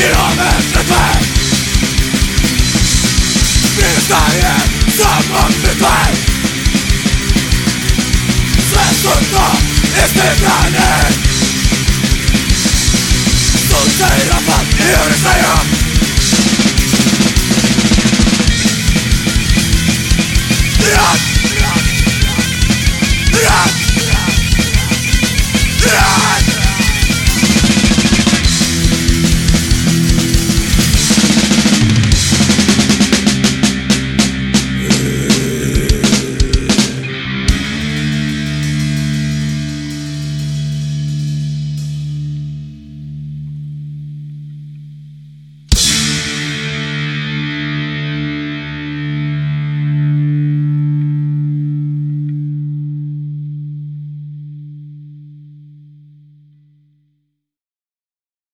Nieruchomy zwykły Nie zdaje samą zwykłej Zresztą